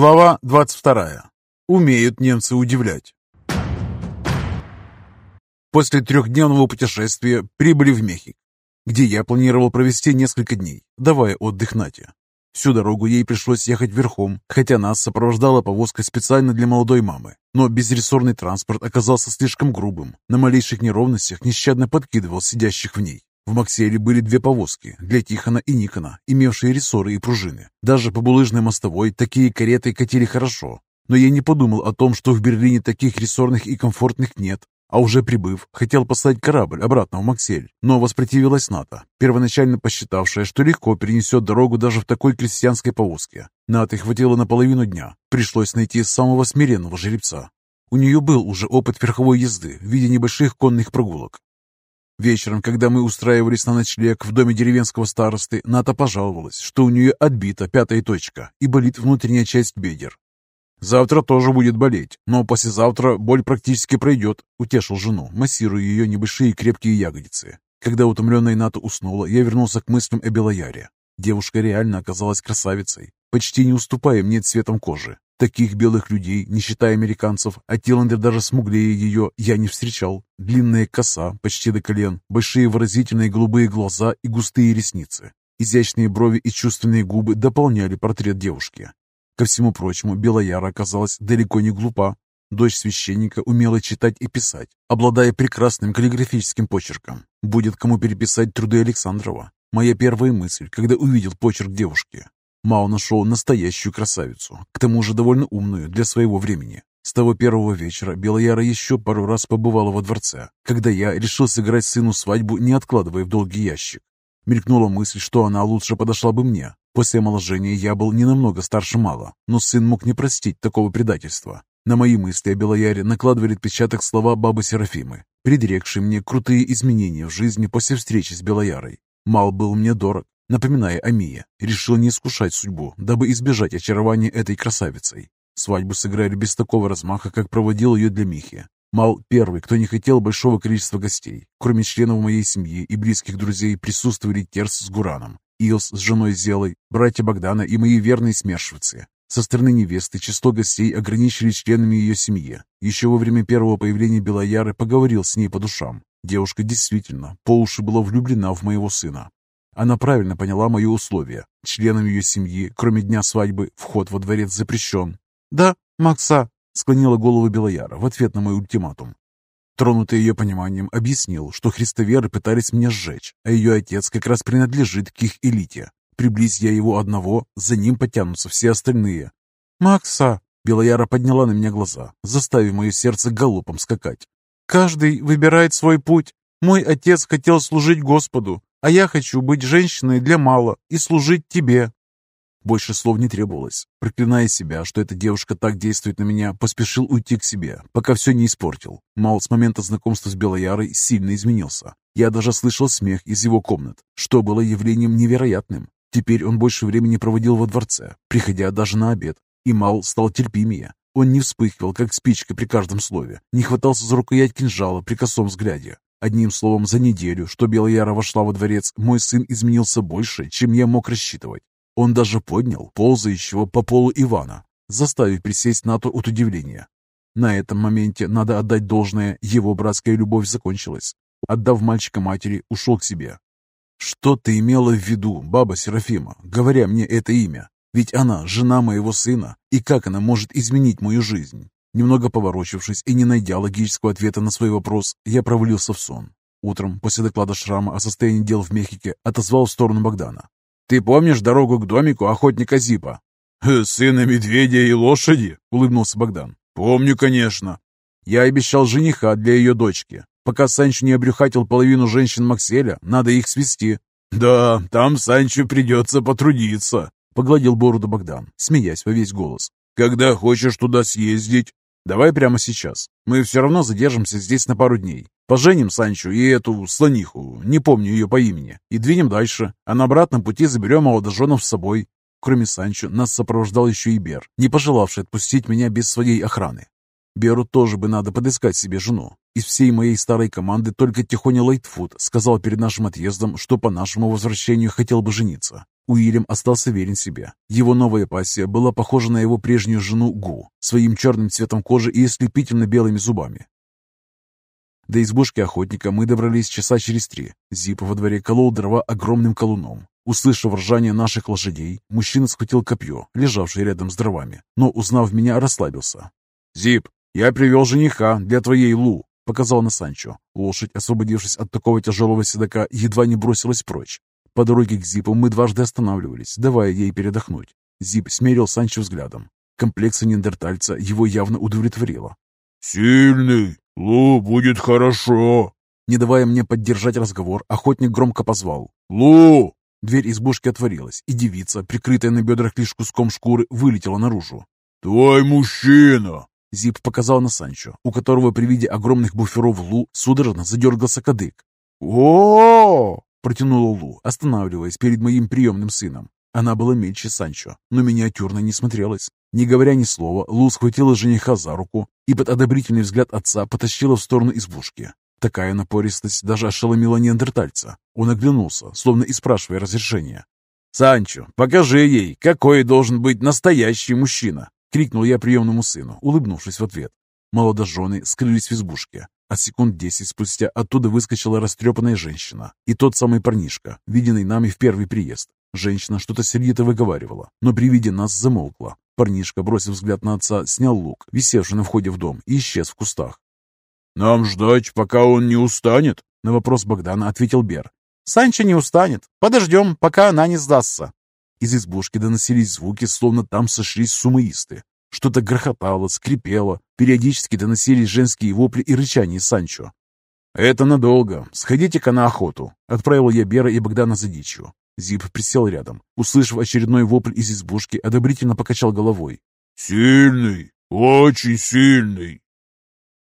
Глава 22. Умеют немцы удивлять. После трехдневного путешествия прибыли в Мехик, где я планировал провести несколько дней, давая отдых Нате. Всю дорогу ей пришлось ехать верхом, хотя нас сопровождала повозка специально для молодой мамы. Но безрессорный транспорт оказался слишком грубым, на малейших неровностях нещадно подкидывал сидящих в ней. В Макселе были две повозки для Тихона и Никона, имевшие рессоры и пружины. Даже по булыжной мостовой такие кареты катили хорошо. Но я не подумал о том, что в Берлине таких рессорных и комфортных нет, а уже прибыв, хотел послать корабль обратно в Максель, но воспротивилась НАТО, первоначально посчитавшая, что легко перенесет дорогу даже в такой крестьянской повозке. НАТО хватило на половину дня, пришлось найти самого смиренного жеребца. У нее был уже опыт верховой езды в виде небольших конных прогулок. Вечером, когда мы устраивались на ночлег в доме деревенского старосты, Ната пожаловалась, что у нее отбита пятая точка и болит внутренняя часть бедер. «Завтра тоже будет болеть, но послезавтра боль практически пройдет», — утешил жену, массируя ее небольшие крепкие ягодицы. Когда утомленная Ната уснула, я вернулся к мыслям о Белояре. Девушка реально оказалась красавицей, почти не уступая мне цветом кожи. Таких белых людей, не считая американцев, а Тиландер даже смуглее ее, я не встречал. Длинная коса, почти до колен, большие выразительные голубые глаза и густые ресницы. Изящные брови и чувственные губы дополняли портрет девушки. Ко всему прочему, Белояра оказалась далеко не глупа. Дочь священника умела читать и писать, обладая прекрасным каллиграфическим почерком. Будет кому переписать труды Александрова. Моя первая мысль, когда увидел почерк девушки. Мао нашел настоящую красавицу, к тому же довольно умную для своего времени. С того первого вечера Белояра еще пару раз побывала во дворце, когда я решил сыграть сыну свадьбу, не откладывая в долгий ящик. Мелькнула мысль, что она лучше подошла бы мне, После омоложения я был не намного старше мало, но сын мог не простить такого предательства. На мои мысли о Белояре накладывали отпечаток слова бабы Серафимы, предрекшей мне крутые изменения в жизни после встречи с Белоярой. Мал был мне дорог, напоминая о Мие, решил не искушать судьбу, дабы избежать очарования этой красавицей. Свадьбу сыграли без такого размаха, как проводил ее для Михи. Мал первый, кто не хотел большого количества гостей. Кроме членов моей семьи и близких друзей присутствовали Терс с Гураном, Илс с женой Зелой, братья Богдана и мои верные смершивцы. Со стороны невесты число гостей ограничили членами ее семьи. Еще во время первого появления Белояры поговорил с ней по душам. Девушка действительно по уши была влюблена в моего сына. Она правильно поняла мои условия. Членам ее семьи, кроме дня свадьбы, вход во дворец запрещен. «Да, Макса», — склонила голову Белояра в ответ на мой ультиматум. Тронутый ее пониманием, объяснил, что христоверы пытались меня сжечь, а ее отец как раз принадлежит к их элите. Приблизь я его одного, за ним потянутся все остальные. «Макса!» — Белояра подняла на меня глаза, заставив мое сердце галопом скакать. «Каждый выбирает свой путь. Мой отец хотел служить Господу, а я хочу быть женщиной для мало и служить тебе. Больше слов не требовалось. Проклиная себя, что эта девушка так действует на меня, поспешил уйти к себе, пока все не испортил. Мал с момента знакомства с Белоярой сильно изменился. Я даже слышал смех из его комнат, что было явлением невероятным. Теперь он больше времени проводил во дворце, приходя даже на обед. И Мал стал терпимее. Он не вспыхивал, как спичка при каждом слове, не хватался за рукоять кинжала при косом взгляде. Одним словом, за неделю, что Белояра вошла во дворец, мой сын изменился больше, чем я мог рассчитывать. Он даже поднял ползающего по полу Ивана, заставив присесть Нату от удивления. На этом моменте, надо отдать должное, его братская любовь закончилась. Отдав мальчика матери, ушел к себе. «Что ты имела в виду, баба Серафима, говоря мне это имя? Ведь она жена моего сына, и как она может изменить мою жизнь?» Немного поворочившись и не найдя логического ответа на свой вопрос, я провалился в сон. Утром, после доклада Шрама о состоянии дел в Мехике, отозвал в сторону Богдана. Ты помнишь дорогу к домику охотника Зипа?» «Э, «Сына медведя и лошади?» — улыбнулся Богдан. «Помню, конечно. Я обещал жениха для ее дочки. Пока Санчо не обрюхатил половину женщин Макселя, надо их свести». «Да, там Санчо придется потрудиться», — погладил бороду Богдан, смеясь во весь голос. «Когда хочешь туда съездить?» «Давай прямо сейчас. Мы все равно задержимся здесь на пару дней. Поженим Санчо и эту слониху, не помню ее по имени, и двинем дальше, а на обратном пути заберем молодоженов с собой. Кроме Санчо, нас сопровождал еще и Бер, не пожелавший отпустить меня без своей охраны. Беру тоже бы надо подыскать себе жену. Из всей моей старой команды только Тихоня Лайтфуд сказал перед нашим отъездом, что по нашему возвращению хотел бы жениться. Уильям остался верен себе. Его новая пассия была похожа на его прежнюю жену Гу, своим черным цветом кожи и ослепительно белыми зубами. До избушки охотника мы добрались часа через три. Зип во дворе колол дрова огромным колуном. Услышав ржание наших лошадей, мужчина схватил копье, лежавшее рядом с дровами, но, узнав меня, расслабился. «Зип, я привел жениха для твоей Лу», — показал на Санчо. Лошадь, освободившись от такого тяжелого седока, едва не бросилась прочь. По дороге к Зипу мы дважды останавливались, давая ей передохнуть. Зип смерил Санчо взглядом. Комплекция неандертальца его явно удовлетворила. «Сильный! Лу, будет хорошо!» Не давая мне поддержать разговор, охотник громко позвал. «Лу!» Дверь избушки отворилась, и девица, прикрытая на бедрах лишь куском шкуры, вылетела наружу. «Твой мужчина!» Зип показал на Санчо, у которого при виде огромных буферов Лу судорожно задергался кадык. о протянула Лу, останавливаясь перед моим приемным сыном. Она была меньше Санчо, но миниатюрно не смотрелась. Не говоря ни слова, Лу схватила жениха за руку и под одобрительный взгляд отца потащила в сторону избушки. Такая напористость даже ошеломила неандертальца. Он оглянулся, словно и спрашивая разрешения. «Санчо, покажи ей, какой должен быть настоящий мужчина!» — крикнул я приемному сыну, улыбнувшись в ответ. Молодожены скрылись в избушке, а секунд десять спустя оттуда выскочила растрепанная женщина и тот самый парнишка, виденный нами в первый приезд. Женщина что-то сердито выговаривала, но при виде нас замолкла. Парнишка, бросив взгляд на отца, снял лук, висевший на входе в дом, и исчез в кустах. «Нам ждать, пока он не устанет?» На вопрос Богдана ответил Бер. «Санчо не устанет. Подождем, пока она не сдастся». Из избушки доносились звуки, словно там сошлись сумоисты. Что-то грохотало, скрипело. Периодически доносились женские вопли и рычание Санчо. «Это надолго. Сходите-ка на охоту», — отправил я Бера и Богдана за дичью. Зип присел рядом. Услышав очередной вопль из избушки, одобрительно покачал головой. «Сильный, очень сильный!»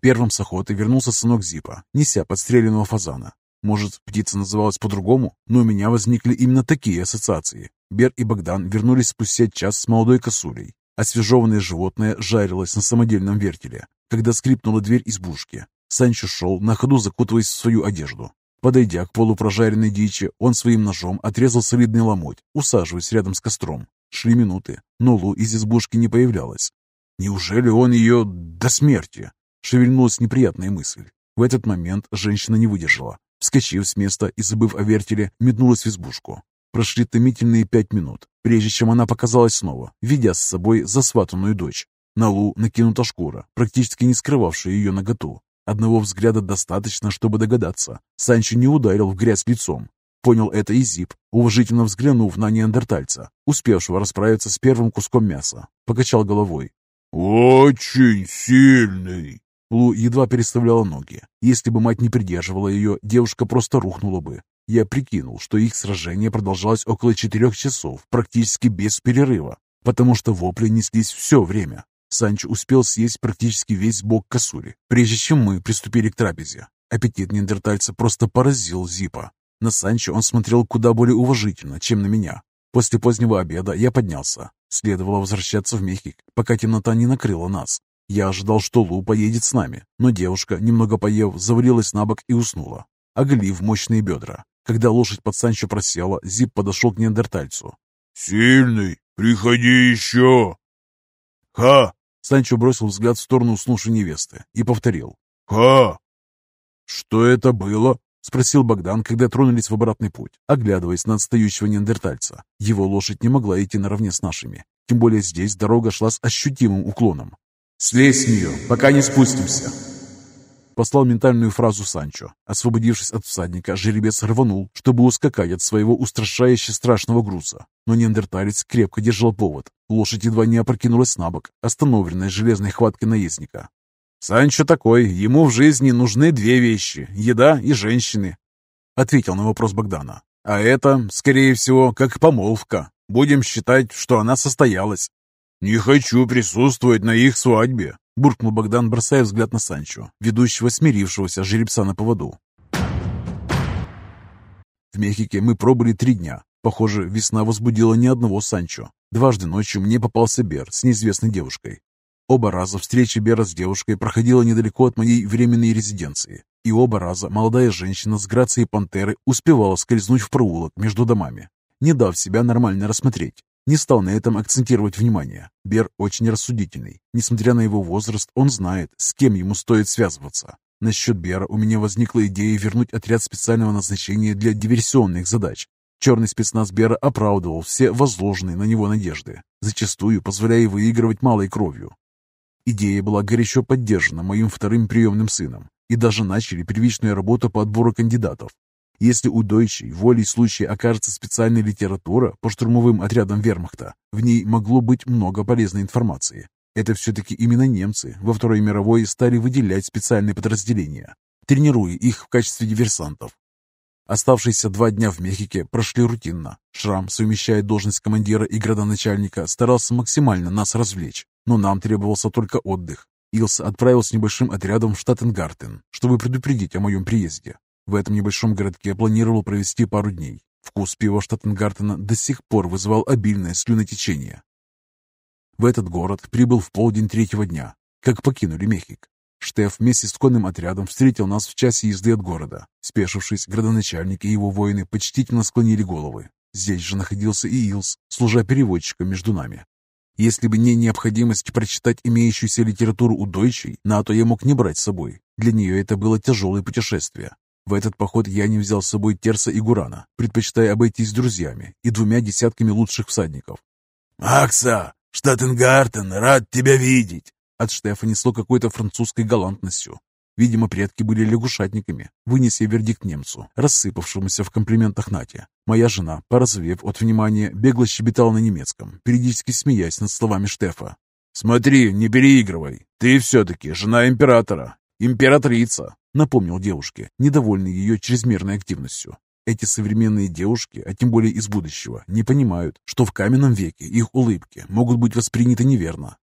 Первым с охоты вернулся сынок Зипа, неся подстреленного фазана. Может, птица называлась по-другому, но у меня возникли именно такие ассоциации. Бер и Богдан вернулись спустя час с молодой косулей. Освежеванное животное жарилось на самодельном вертеле, когда скрипнула дверь избушки. Санчо шел, на ходу закутываясь в свою одежду. Подойдя к полупрожаренной дичи, он своим ножом отрезал солидный ломоть, усаживаясь рядом с костром. Шли минуты, но Лу из избушки не появлялась. Неужели он ее до смерти? Шевельнулась неприятная мысль. В этот момент женщина не выдержала. Вскочив с места и забыв о вертеле, метнулась в избушку. Прошли томительные пять минут, прежде чем она показалась снова, ведя с собой засватанную дочь. На Лу накинута шкура, практически не скрывавшая ее наготу. Одного взгляда достаточно, чтобы догадаться. Санчо не ударил в грязь лицом. Понял это и Зип, уважительно взглянув на неандертальца, успевшего расправиться с первым куском мяса. Покачал головой. «Очень сильный!» Лу едва переставляла ноги. Если бы мать не придерживала ее, девушка просто рухнула бы. Я прикинул, что их сражение продолжалось около четырех часов, практически без перерыва, потому что вопли неслись все время. Санчо успел съесть практически весь бок косули, прежде чем мы приступили к трапезе. Аппетит неандертальца просто поразил Зипа. На Санчо он смотрел куда более уважительно, чем на меня. После позднего обеда я поднялся. Следовало возвращаться в Мехик, пока темнота не накрыла нас. Я ожидал, что Лу поедет с нами, но девушка, немного поев, завалилась на бок и уснула, оголив мощные бедра. Когда лошадь под Санчо просела, Зип подошел к неандертальцу. «Сильный, приходи еще!» «Ха!» Санчо бросил взгляд в сторону уснувшей невесты и повторил. «Ха!» «Что это было?» — спросил Богдан, когда тронулись в обратный путь, оглядываясь на отстающего неандертальца. Его лошадь не могла идти наравне с нашими. Тем более здесь дорога шла с ощутимым уклоном. «Слезь с нее, пока не спустимся!» Послал ментальную фразу Санчо. Освободившись от всадника, жеребец рванул, чтобы ускакать от своего устрашающе страшного груза. Но неандерталец крепко держал повод. Лошадь едва не опрокинулась на бок, остановленная железной хваткой наездника. «Санчо такой, ему в жизни нужны две вещи — еда и женщины», — ответил на вопрос Богдана. «А это, скорее всего, как помолвка. Будем считать, что она состоялась». «Не хочу присутствовать на их свадьбе», — буркнул Богдан, бросая взгляд на Санчо, ведущего смирившегося жеребца на поводу. В Мехике мы пробыли три дня. Похоже, весна возбудила ни одного Санчо. Дважды ночью мне попался Бер с неизвестной девушкой. Оба раза встреча Бера с девушкой проходила недалеко от моей временной резиденции. И оба раза молодая женщина с грацией пантеры успевала скользнуть в проулок между домами. не дав себя нормально рассмотреть. Не стал на этом акцентировать внимание. Бер очень рассудительный. Несмотря на его возраст, он знает, с кем ему стоит связываться. Насчет Бера у меня возникла идея вернуть отряд специального назначения для диверсионных задач. Черный спецназ Бера оправдывал все возложенные на него надежды, зачастую позволяя выигрывать малой кровью. Идея была горячо поддержана моим вторым приемным сыном, и даже начали первичную работу по отбору кандидатов. Если у Дойчей волей случая окажется специальная литература по штурмовым отрядам вермахта, в ней могло быть много полезной информации. Это все-таки именно немцы во Второй мировой стали выделять специальные подразделения, тренируя их в качестве диверсантов. Оставшиеся два дня в Мехике прошли рутинно. Шрам, совмещая должность командира и градоначальника, старался максимально нас развлечь, но нам требовался только отдых. Илс отправил с небольшим отрядом в Штаттенгартен, чтобы предупредить о моем приезде. В этом небольшом городке планировал провести пару дней. Вкус пива Штаттенгартена до сих пор вызывал обильное слюнотечение. В этот город прибыл в полдень третьего дня, как покинули Мехик. Штеф вместе с конным отрядом встретил нас в часе езды от города. Спешившись, градоначальник и его воины почтительно склонили головы. Здесь же находился и Илс, служа переводчиком между нами. Если бы не необходимость прочитать имеющуюся литературу у Дойчей, НАТО я мог не брать с собой. Для нее это было тяжелое путешествие. В этот поход я не взял с собой Терса и Гурана, предпочитая обойтись друзьями и двумя десятками лучших всадников. «Макса, Штаттенгартен, рад тебя видеть!» От Штефа несло какой-то французской галантностью. Видимо, предки были лягушатниками, вынеся вердикт немцу, рассыпавшемуся в комплиментах Нате. Моя жена, поразвев от внимания, бегло щебетала на немецком, периодически смеясь над словами Штефа. «Смотри, не переигрывай. Ты все-таки жена императора. Императрица напомнил девушке, недовольный ее чрезмерной активностью. Эти современные девушки, а тем более из будущего, не понимают, что в каменном веке их улыбки могут быть восприняты неверно.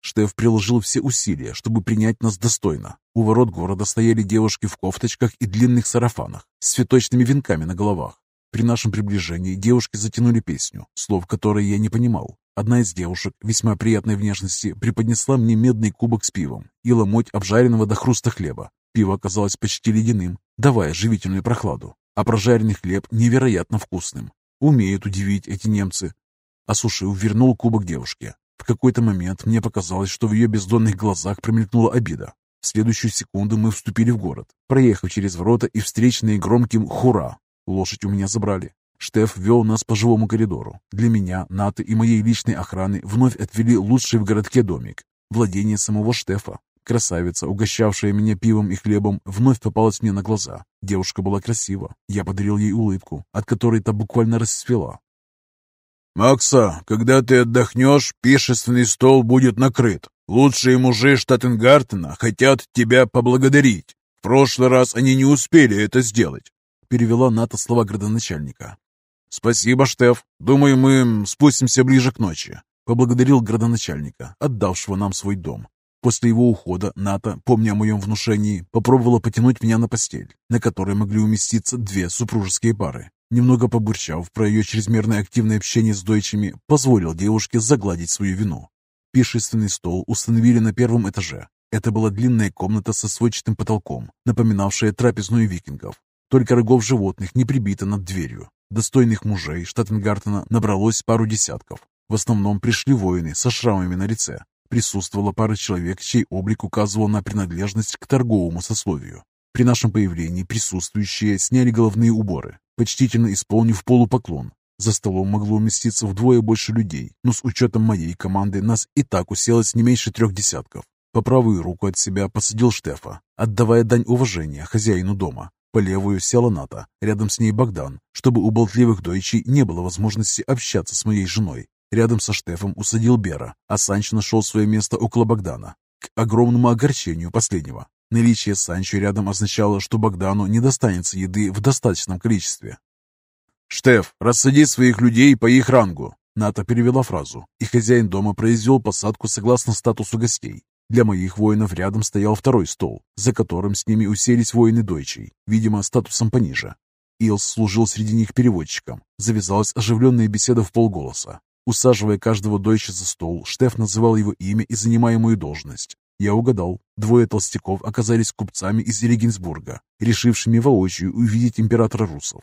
Штеф приложил все усилия, чтобы принять нас достойно. У ворот города стояли девушки в кофточках и длинных сарафанах с цветочными венками на головах. При нашем приближении девушки затянули песню, слов которой я не понимал. Одна из девушек, весьма приятной внешности, преподнесла мне медный кубок с пивом и ломоть обжаренного до хруста хлеба. Пиво оказалось почти ледяным, давая живительную прохладу, а прожаренный хлеб невероятно вкусным. Умеют удивить эти немцы. Осушив, вернул кубок девушке. В какой-то момент мне показалось, что в ее бездонных глазах промелькнула обида. В следующую секунду мы вступили в город, проехав через ворота и встречные громким «Хура!». Лошадь у меня забрали. Штеф вел нас по живому коридору. Для меня, Наты и моей личной охраны вновь отвели лучший в городке домик. Владение самого Штефа. Красавица, угощавшая меня пивом и хлебом, вновь попалась мне на глаза. Девушка была красива. Я подарил ей улыбку, от которой та буквально расцвела. «Макса, когда ты отдохнешь, пишественный стол будет накрыт. Лучшие мужи Штаттенгартена хотят тебя поблагодарить. В прошлый раз они не успели это сделать», — перевела Ната слова градоначальника. «Спасибо, Штеф. Думаю, мы спустимся ближе к ночи», — поблагодарил градоначальника, отдавшего нам свой дом. После его ухода Ната, помня о моем внушении, попробовала потянуть меня на постель, на которой могли уместиться две супружеские пары. Немного побурчав про ее чрезмерное активное общение с дойчами, позволил девушке загладить свою вину. Пиршественный стол установили на первом этаже. Это была длинная комната со сводчатым потолком, напоминавшая трапезную викингов. Только рогов животных не прибито над дверью. Достойных мужей Штаттенгартена набралось пару десятков. В основном пришли воины со шрамами на лице, Присутствовала пара человек, чей облик указывал на принадлежность к торговому сословию. При нашем появлении присутствующие сняли головные уборы, почтительно исполнив полупоклон. За столом могло уместиться вдвое больше людей, но с учетом моей команды нас и так уселось не меньше трех десятков. По правую руку от себя посадил Штефа, отдавая дань уважения хозяину дома. По левую села Ната, рядом с ней Богдан, чтобы у болтливых дойчей не было возможности общаться с моей женой. Рядом со Штефом усадил Бера, а Санчо нашел свое место около Богдана. К огромному огорчению последнего. Наличие Санчо рядом означало, что Богдану не достанется еды в достаточном количестве. «Штеф, рассади своих людей по их рангу!» Ната перевела фразу, и хозяин дома произвел посадку согласно статусу гостей. Для моих воинов рядом стоял второй стол, за которым с ними уселись воины Дойчей, видимо, статусом пониже. Илс служил среди них переводчиком. Завязалась оживленная беседа в полголоса. Усаживая каждого дойча за стол, Штеф называл его имя и занимаемую должность. Я угадал. Двое толстяков оказались купцами из Регенсбурга, решившими воочию увидеть императора русов.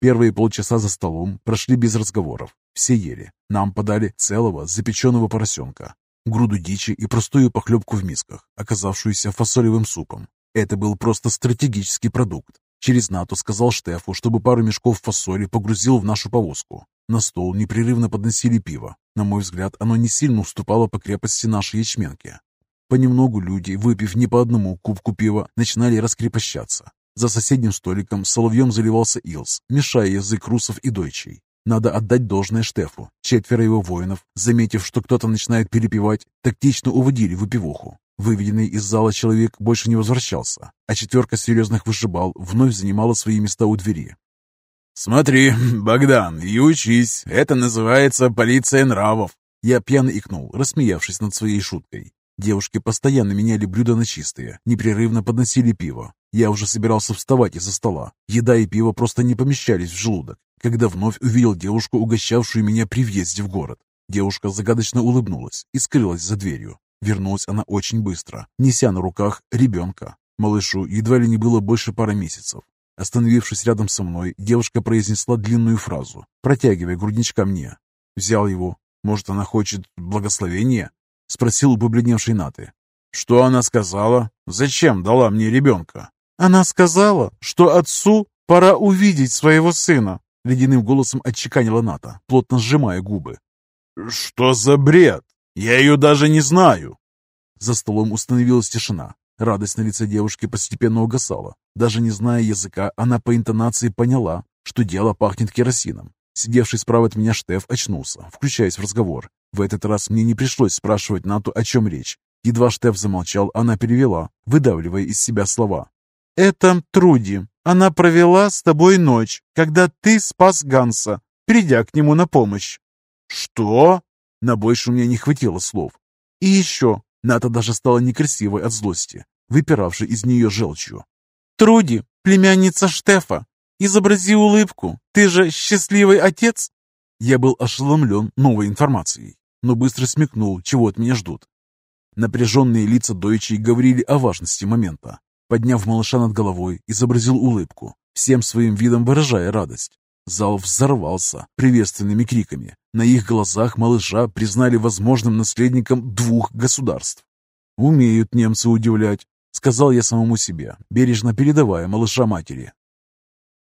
Первые полчаса за столом прошли без разговоров. Все ели. Нам подали целого запеченного поросенка, груду дичи и простую похлебку в мисках, оказавшуюся фасолевым супом. Это был просто стратегический продукт. Через НАТО сказал Штефу, чтобы пару мешков фасоли погрузил в нашу повозку. На стол непрерывно подносили пиво. На мой взгляд, оно не сильно уступало по крепости нашей ячменки. Понемногу люди, выпив не по одному кубку пива, начинали раскрепощаться. За соседним столиком соловьем заливался Илс, мешая язык русов и дойчей. Надо отдать должное Штефу. Четверо его воинов, заметив, что кто-то начинает перепевать, тактично уводили выпивоху. Выведенный из зала человек больше не возвращался, а четверка серьезных вышибал вновь занимала свои места у двери. «Смотри, Богдан, и учись. Это называется полиция нравов». Я пьяно икнул, рассмеявшись над своей шуткой. Девушки постоянно меняли блюда на чистые, непрерывно подносили пиво. Я уже собирался вставать из-за стола. Еда и пиво просто не помещались в желудок, когда вновь увидел девушку, угощавшую меня при въезде в город. Девушка загадочно улыбнулась и скрылась за дверью. Вернулась она очень быстро, неся на руках ребенка. Малышу едва ли не было больше пары месяцев. Остановившись рядом со мной, девушка произнесла длинную фразу, протягивая грудничка мне. Взял его. Может, она хочет благословения? Спросил у побледневшей Наты. Что она сказала? Зачем дала мне ребенка? Она сказала, что отцу пора увидеть своего сына. Ледяным голосом отчеканила Ната, плотно сжимая губы. «Что за бред? Я ее даже не знаю!» За столом установилась тишина. Радость на лице девушки постепенно угасала. Даже не зная языка, она по интонации поняла, что дело пахнет керосином. Сидевший справа от меня Штеф очнулся, включаясь в разговор. В этот раз мне не пришлось спрашивать Нату, о чем речь. Едва Штеф замолчал, она перевела, выдавливая из себя слова. «Это Труди. Она провела с тобой ночь, когда ты спас Ганса, придя к нему на помощь». «Что?» На больше у меня не хватило слов. «И еще». Ната даже стала некрасивой от злости, выпиравшей из нее желчью. «Труди, племянница Штефа, изобрази улыбку. Ты же счастливый отец?» Я был ошеломлен новой информацией, но быстро смекнул, чего от меня ждут. Напряженные лица дойчей говорили о важности момента. Подняв малыша над головой, изобразил улыбку, всем своим видом выражая радость. Зал взорвался приветственными криками. На их глазах малыша признали возможным наследником двух государств. «Умеют немцы удивлять», — сказал я самому себе, бережно передавая малыша матери.